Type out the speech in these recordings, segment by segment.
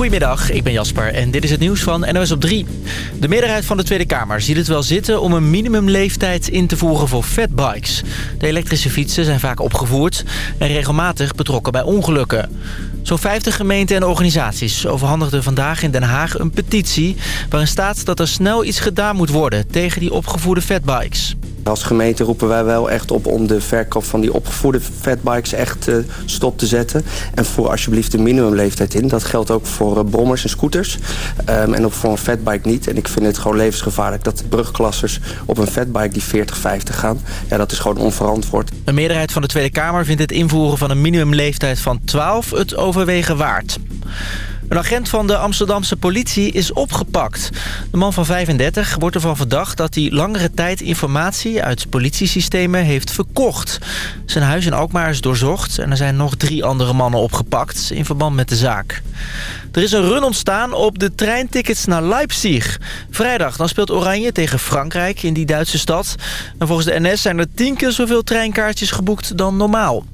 Goedemiddag, ik ben Jasper en dit is het nieuws van NOS op 3. De meerderheid van de Tweede Kamer ziet het wel zitten om een minimumleeftijd in te voeren voor fatbikes. De elektrische fietsen zijn vaak opgevoerd en regelmatig betrokken bij ongelukken. Zo'n 50 gemeenten en organisaties overhandigden vandaag in Den Haag een petitie... waarin staat dat er snel iets gedaan moet worden tegen die opgevoerde fatbikes. Als gemeente roepen wij wel echt op om de verkoop van die opgevoerde fatbikes echt uh, stop te zetten. En voor alsjeblieft de minimumleeftijd in. Dat geldt ook voor uh, brommers en scooters. Um, en ook voor een fatbike niet. En ik vind het gewoon levensgevaarlijk dat brugklassers op een fatbike die 40, 50 gaan. Ja, dat is gewoon onverantwoord. Een meerderheid van de Tweede Kamer vindt het invoeren van een minimumleeftijd van 12 het overwegen waard. Een agent van de Amsterdamse politie is opgepakt. De man van 35 wordt ervan verdacht dat hij langere tijd informatie uit politiesystemen heeft verkocht. Zijn huis in Alkmaar is doorzocht en er zijn nog drie andere mannen opgepakt in verband met de zaak. Er is een run ontstaan op de treintickets naar Leipzig. Vrijdag dan speelt Oranje tegen Frankrijk in die Duitse stad. En volgens de NS zijn er tien keer zoveel treinkaartjes geboekt dan normaal.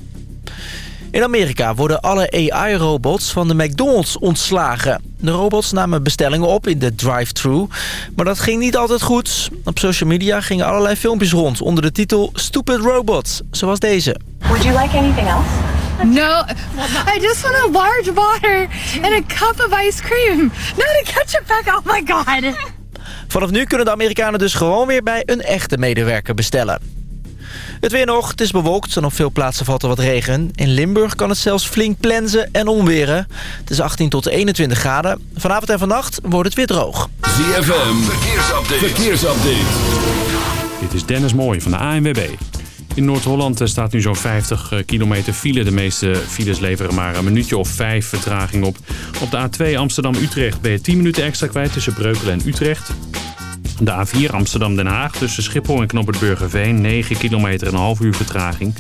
In Amerika worden alle AI-robots van de McDonald's ontslagen. De robots namen bestellingen op in de drive-thru. Maar dat ging niet altijd goed. Op social media gingen allerlei filmpjes rond onder de titel Stupid Robots. Zoals deze. Would you like anything else? No, I just want a large water and a cup of ice cream. Not a ketchup pack, oh my god. Vanaf nu kunnen de Amerikanen dus gewoon weer bij een echte medewerker bestellen. Het weer nog, het is bewolkt en op veel plaatsen valt er wat regen. In Limburg kan het zelfs flink plensen en onweren. Het is 18 tot 21 graden. Vanavond en vannacht wordt het weer droog. ZFM, verkeersupdate. verkeersupdate. Dit is Dennis Mooij van de ANWB. In Noord-Holland staat nu zo'n 50 kilometer file. De meeste files leveren maar een minuutje of vijf vertraging op. Op de A2 Amsterdam-Utrecht ben je 10 minuten extra kwijt tussen Breukelen en Utrecht. De A4 Amsterdam-Den Haag tussen Schiphol en Knoppen Burgerveen 9 kilometer en een half uur vertraging.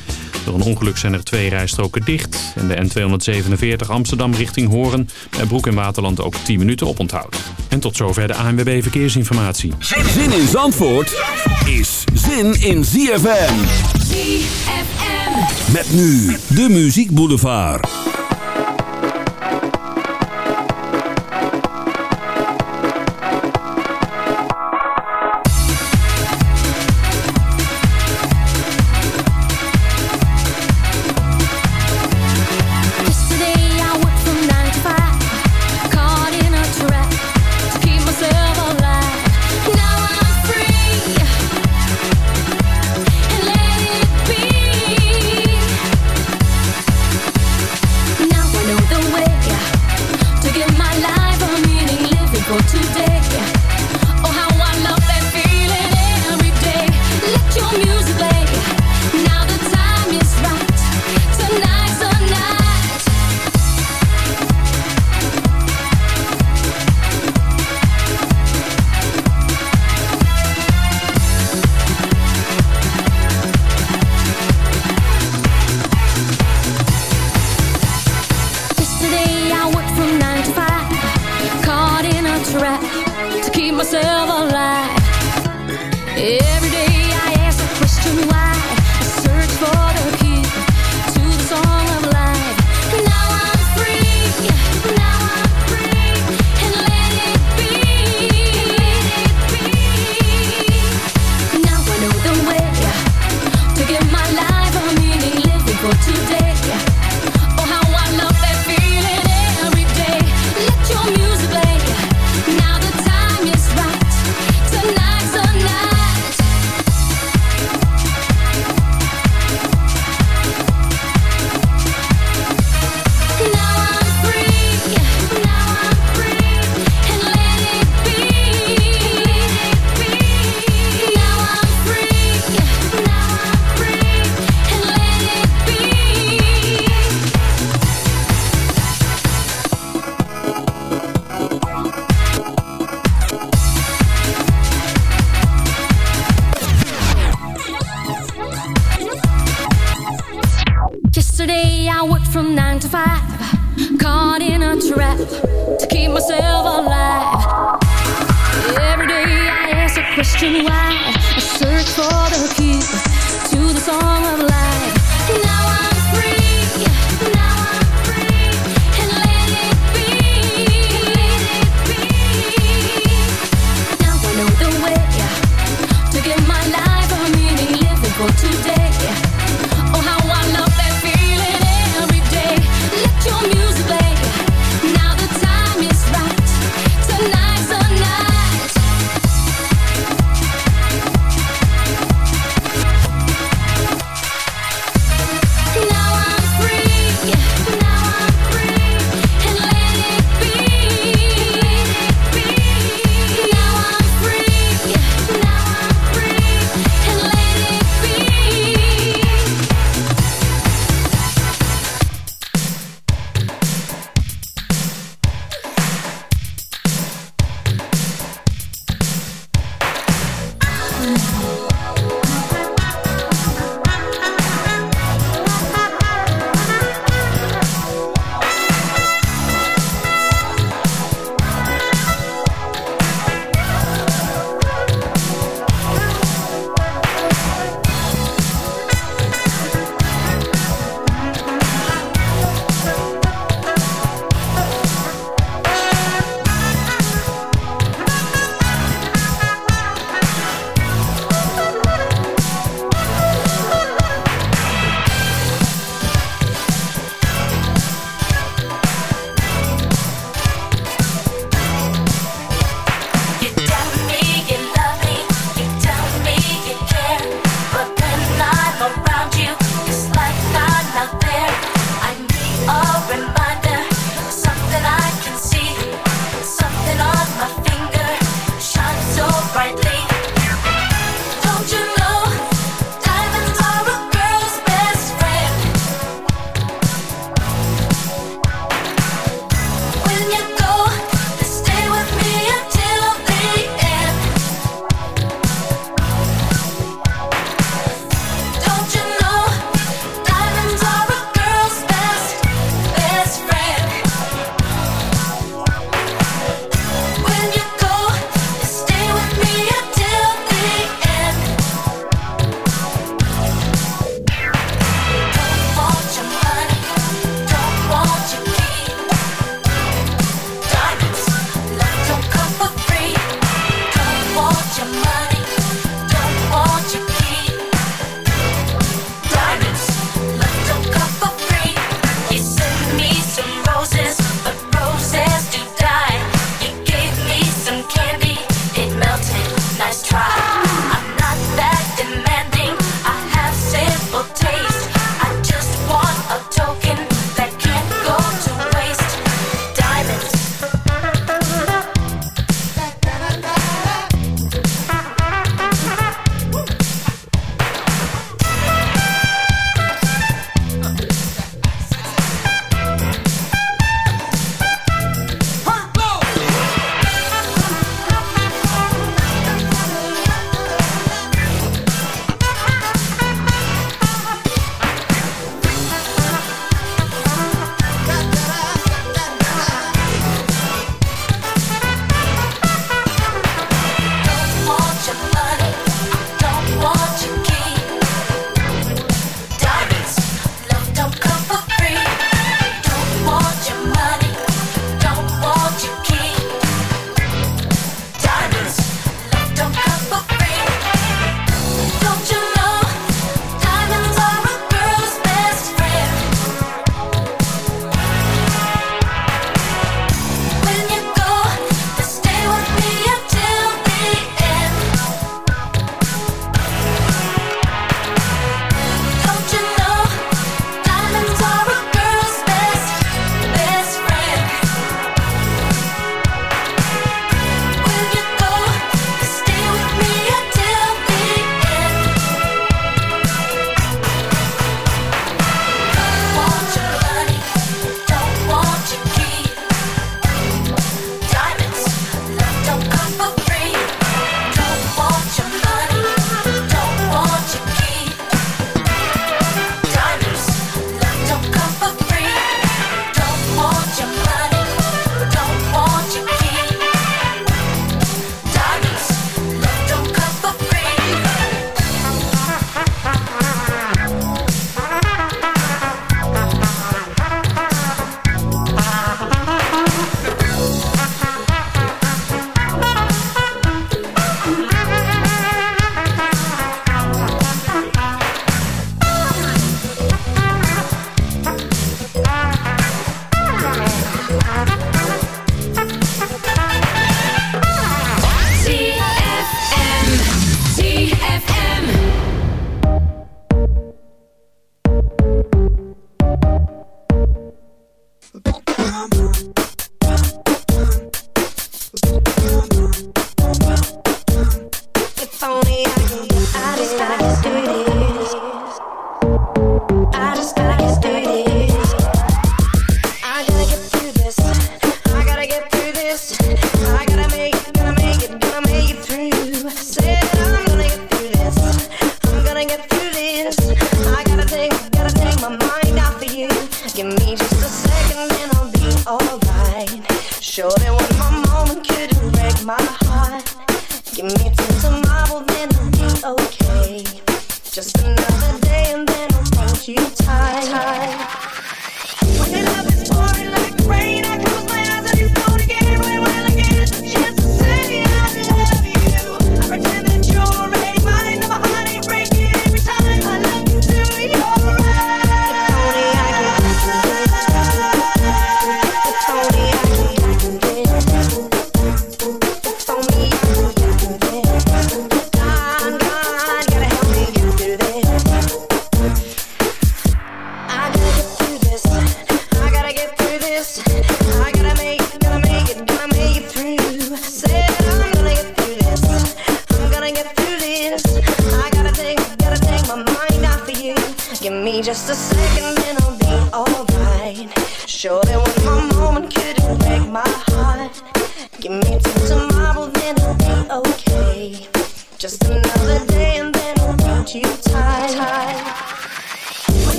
Door een ongeluk zijn er twee rijstroken dicht. En de N247 Amsterdam richting Horen bij Broek en Waterland ook 10 minuten op onthoud. En tot zover de ANWB Verkeersinformatie. Zin in Zandvoort is zin in ZFM. ZFM. Met nu de Muziek Boulevard.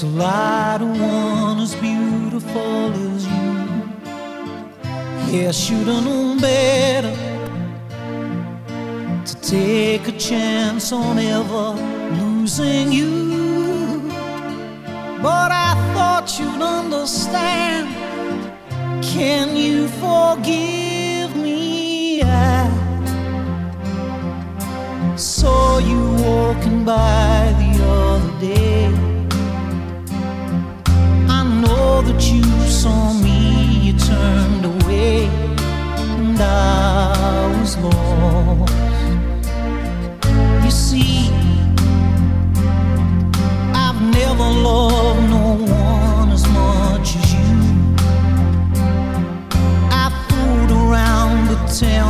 To lie to one as beautiful as you. Yeah, I should've known better to take a chance on ever losing you. But I thought you'd understand. Can you forgive me? I saw you walking by that you saw me, you turned away, and I was lost. You see, I've never loved no one as much as you. I fooled around, but tell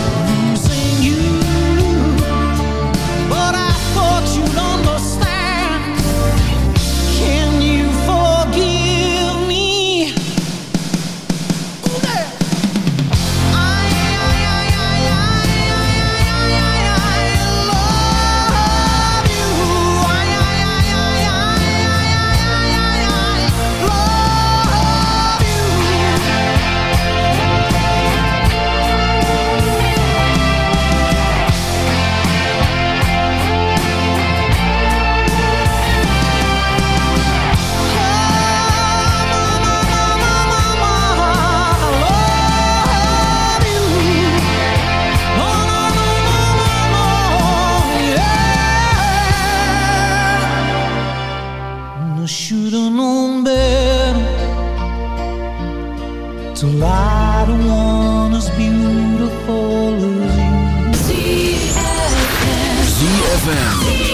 ZFM.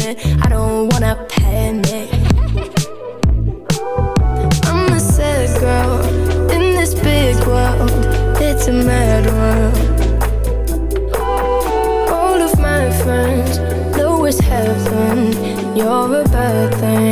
I don't wanna panic. I'm sad girl in this big world. It's a mad world. All of my friends know. You're a bad thing.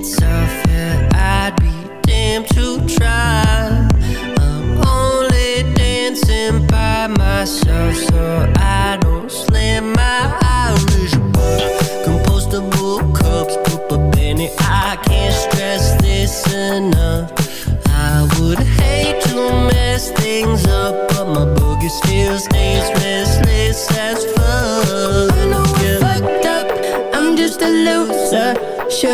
Itself, yeah, I'd be damned to try. I'm only dancing by myself, so I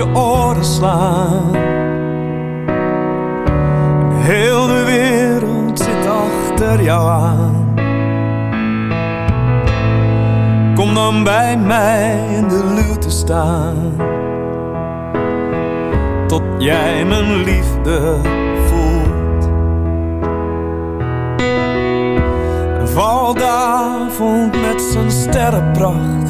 je oren slaan. Heel de wereld zit achter jou aan. Kom dan bij mij in de luw te staan. Tot jij mijn liefde voelt. En valt de avond met zijn sterrenpracht.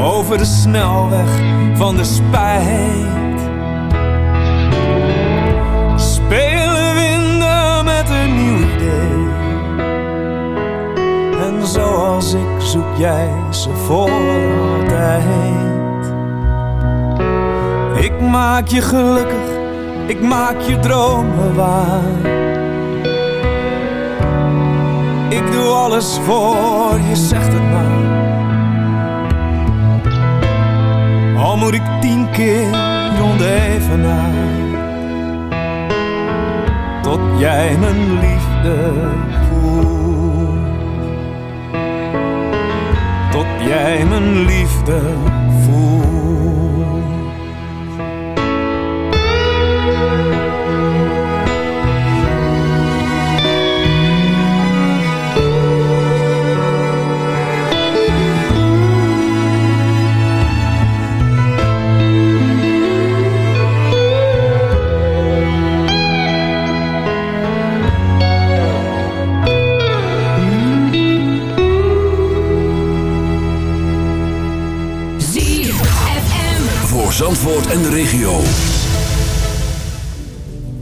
Over de snelweg van de spijt. Spelen winden met een nieuw idee. En zoals ik zoek jij ze voor altijd. Ik maak je gelukkig, ik maak je dromen waar. Ik doe alles voor je, zegt het maar. Al moet ik tien keer rond. Tot jij mijn liefde voelt. Tot jij mijn liefde voelt. Zandvoort en de regio.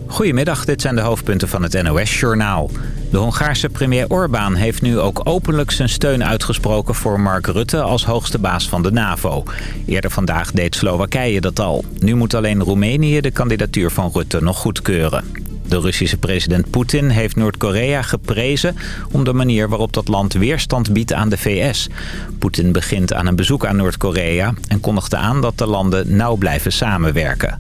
Goedemiddag, dit zijn de hoofdpunten van het NOS-journaal. De Hongaarse premier Orbán heeft nu ook openlijk zijn steun uitgesproken voor Mark Rutte als hoogste baas van de NAVO. Eerder vandaag deed Slowakije dat al. Nu moet alleen Roemenië de kandidatuur van Rutte nog goedkeuren. De Russische president Poetin heeft Noord-Korea geprezen om de manier waarop dat land weerstand biedt aan de VS. Poetin begint aan een bezoek aan Noord-Korea en kondigde aan dat de landen nauw blijven samenwerken.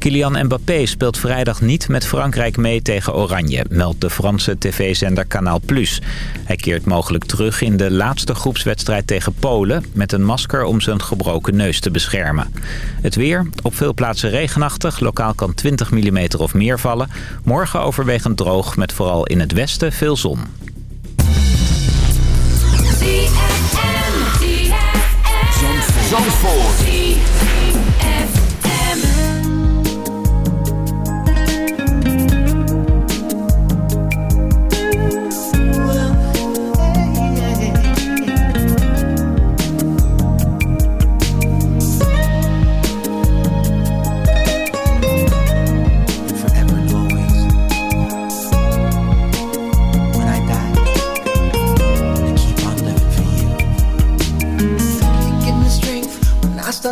Kylian Mbappé speelt vrijdag niet met Frankrijk mee tegen Oranje, meldt de Franse tv-zender Canal+. Plus. Hij keert mogelijk terug in de laatste groepswedstrijd tegen Polen... met een masker om zijn gebroken neus te beschermen. Het weer, op veel plaatsen regenachtig, lokaal kan 20 mm of meer vallen. Morgen overwegend droog, met vooral in het westen veel zon.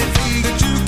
anything that you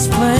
it's plain.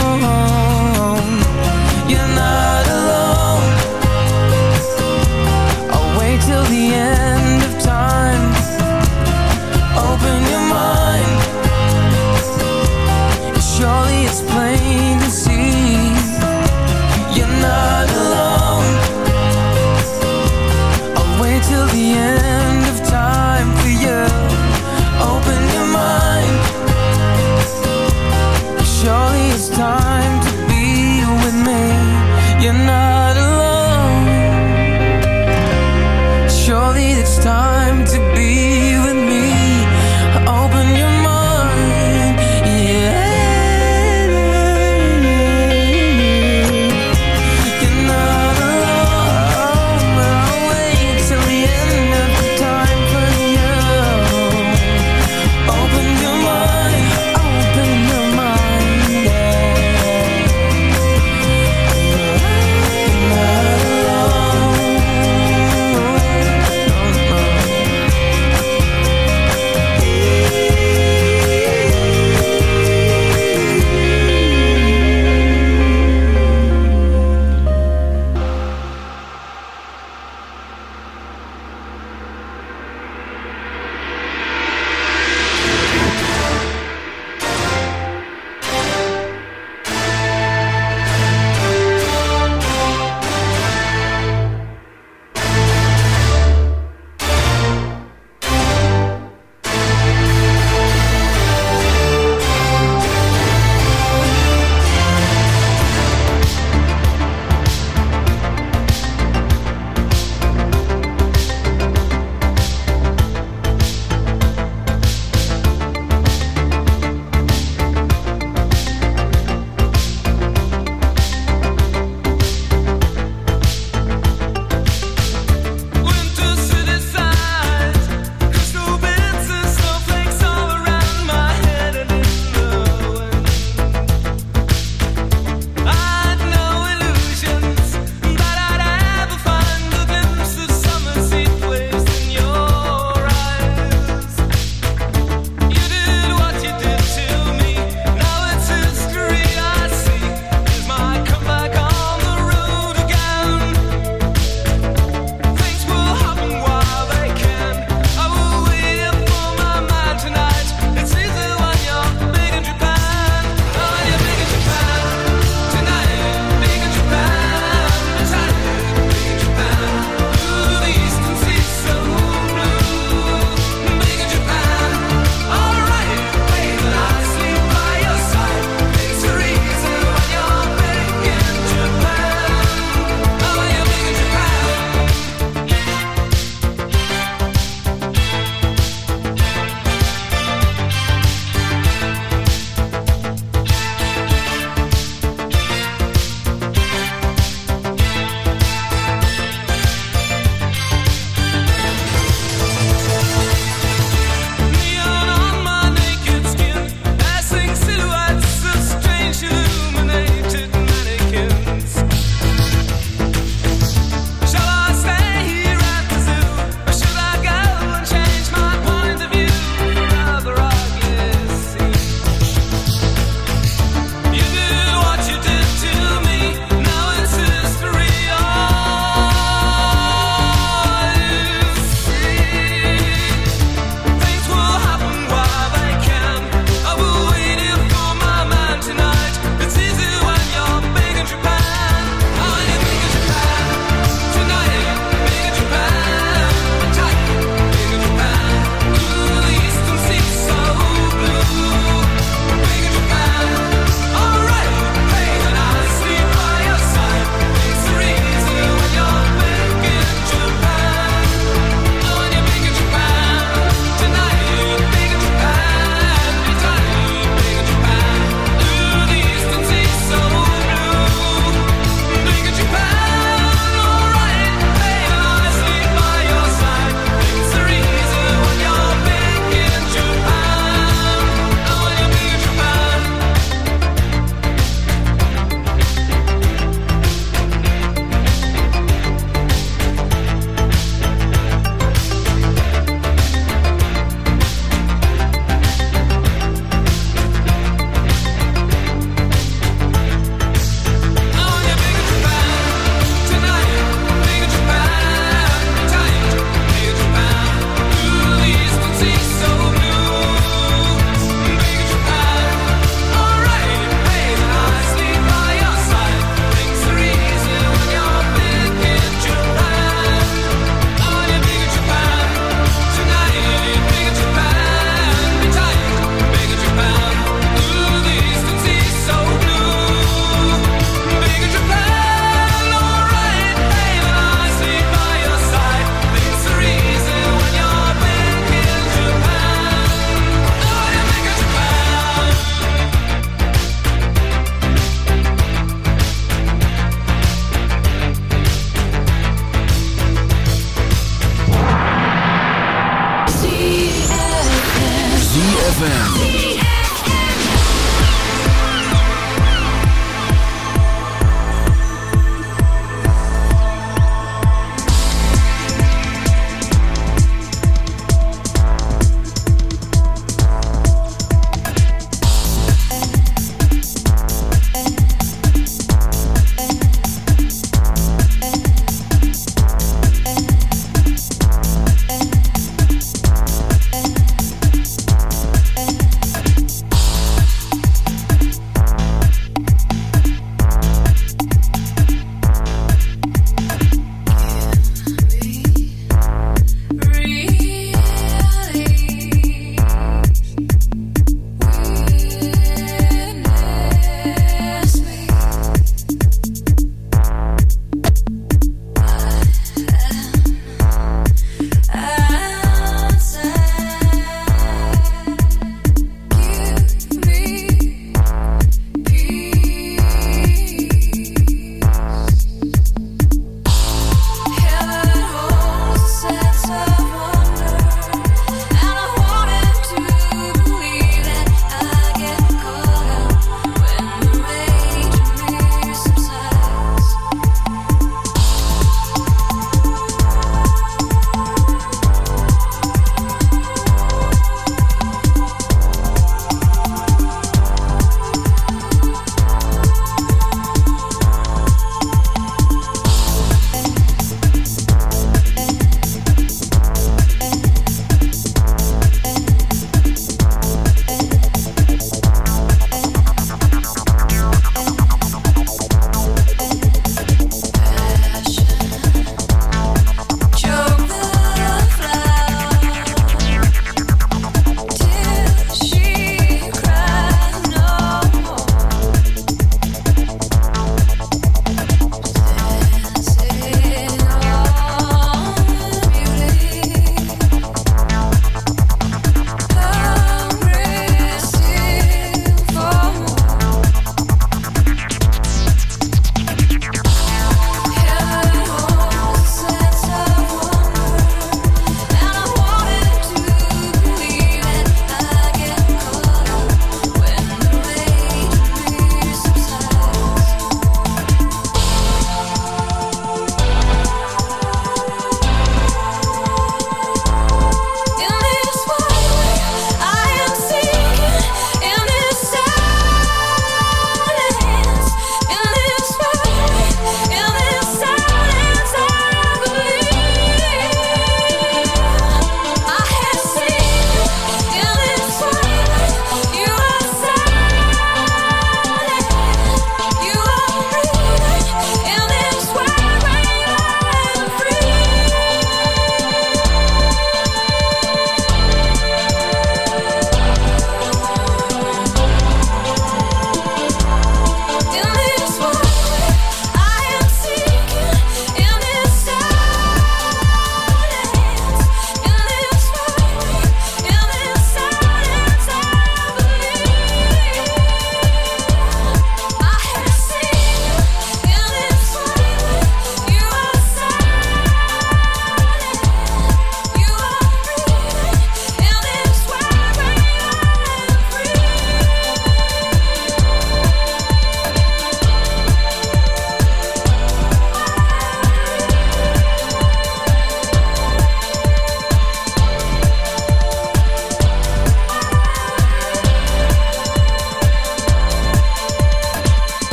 ZFM.